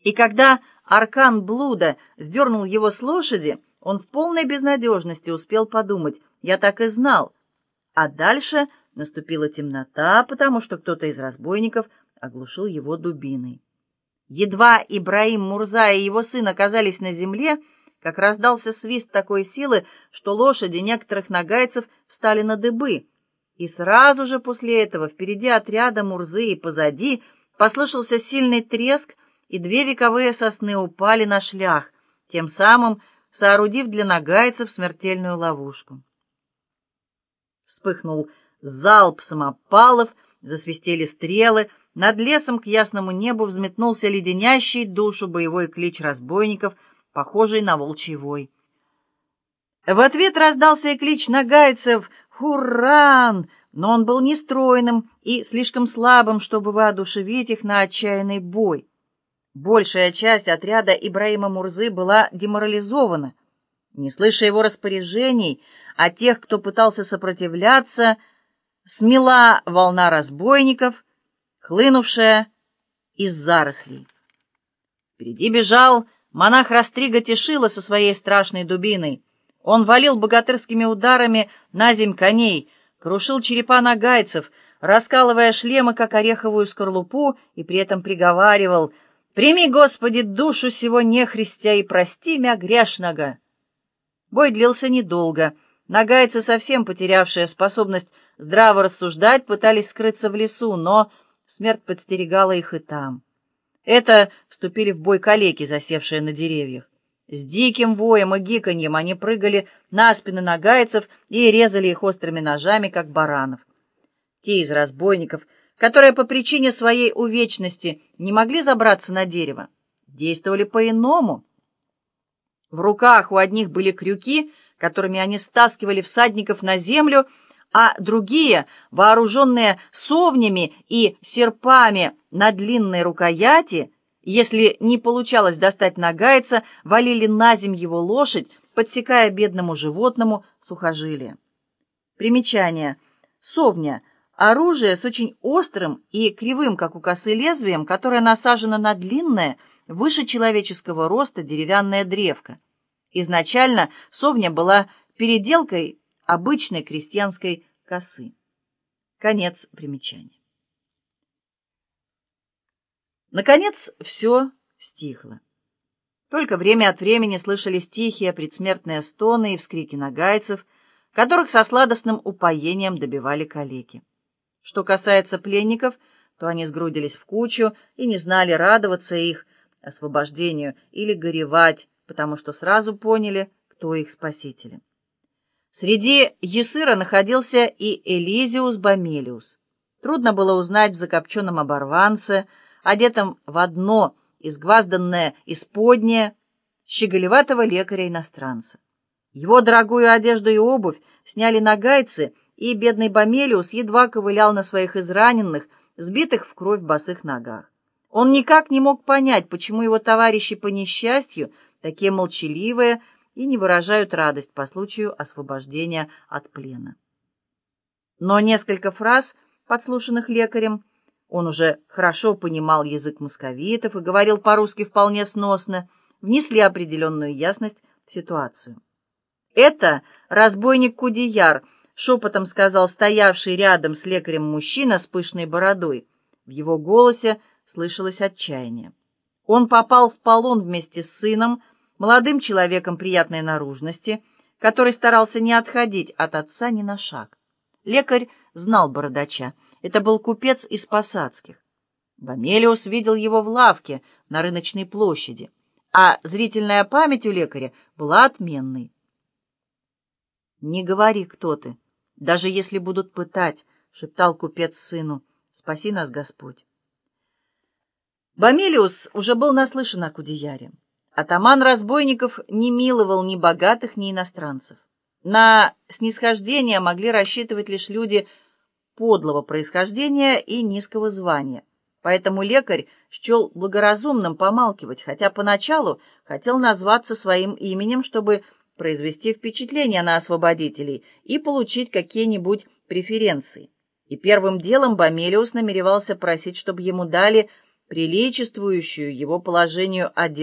И когда аркан блуда сдернул его с лошади, он в полной безнадежности успел подумать, я так и знал. А дальше наступила темнота, потому что кто-то из разбойников оглушил его дубиной. Едва Ибраим Мурза и его сын оказались на земле, как раздался свист такой силы, что лошади некоторых нагайцев встали на дыбы, и сразу же после этого впереди отряда Мурзы и позади послышался сильный треск, и две вековые сосны упали на шлях, тем самым соорудив для нагайцев смертельную ловушку. Вспыхнул залп самопалов, засвистели стрелы, над лесом к ясному небу взметнулся леденящий душу боевой клич разбойников, похожий на волчий вой. В ответ раздался и клич нагайцев «Хурран!», но он был нестройным и слишком слабым, чтобы воодушевить их на отчаянный бой. Большая часть отряда Ибраима Мурзы была деморализована. Не слыша его распоряжений, а тех, кто пытался сопротивляться, смела волна разбойников, хлынувшая из зарослей. Впереди бежал монах Растрига Тишила со своей страшной дубиной. Он валил богатырскими ударами на земь коней, крушил черепа нагайцев, раскалывая шлемы, как ореховую скорлупу, и при этом приговаривал «Прими, Господи, душу сего нехристя и прости мя грешного!» Бой длился недолго. Нагайцы, совсем потерявшие способность здраво рассуждать, пытались скрыться в лесу, но смерть подстерегала их и там. Это вступили в бой калеки, засевшие на деревьях. С диким воем и гиканьем они прыгали на спины нагайцев и резали их острыми ножами, как баранов. Те из разбойников, которые по причине своей увечности не могли забраться на дерево, действовали по-иному. В руках у одних были крюки, которыми они стаскивали всадников на землю, а другие, вооруженные совнями и серпами на длинной рукояти, если не получалось достать нагайца, валили на земь его лошадь, подсекая бедному животному сухожилие. Примечание. Совня – оружие с очень острым и кривым, как у косы, лезвием, которое насажено на длинное, выше человеческого роста деревянная древко. Изначально совня была переделкой обычной крестьянской косы. Конец примечания. Наконец, все стихло. Только время от времени слышались тихие предсмертные стоны и вскрики нагайцев, которых со сладостным упоением добивали калеки. Что касается пленников, то они сгрудились в кучу и не знали, радоваться их освобождению или горевать, потому что сразу поняли, кто их спасители. Среди Есыра находился и Элизиус Бамелиус. Трудно было узнать в закопченном оборванце, одетом в одно изгвазданное исподнее, щеголеватого лекаря-иностранца. Его дорогую одежду и обувь сняли нагайцы, и бедный Бомелиус едва ковылял на своих израненных, сбитых в кровь босых ногах. Он никак не мог понять, почему его товарищи по несчастью, такие молчаливые и не выражают радость по случаю освобождения от плена. Но несколько фраз, подслушанных лекарем, он уже хорошо понимал язык московитов и говорил по-русски вполне сносно, внесли определенную ясность в ситуацию. «Это разбойник Кудияр», — шепотом сказал стоявший рядом с лекарем мужчина с пышной бородой. В его голосе слышалось отчаяние. Он попал в полон вместе с сыном, молодым человеком приятной наружности, который старался не отходить от отца ни на шаг. Лекарь знал бородача. Это был купец из Посадских. Бомелиус видел его в лавке на рыночной площади, а зрительная память у лекаря была отменной. «Не говори, кто ты, даже если будут пытать», — шептал купец сыну, — «спаси нас, Господь». Бомелиус уже был наслышан о Кудеяре. Атаман разбойников не миловал ни богатых, ни иностранцев. На снисхождение могли рассчитывать лишь люди подлого происхождения и низкого звания. Поэтому лекарь счел благоразумным помалкивать, хотя поначалу хотел назваться своим именем, чтобы произвести впечатление на освободителей и получить какие-нибудь преференции. И первым делом Бомелиус намеревался просить, чтобы ему дали приличествующую его положению одежду.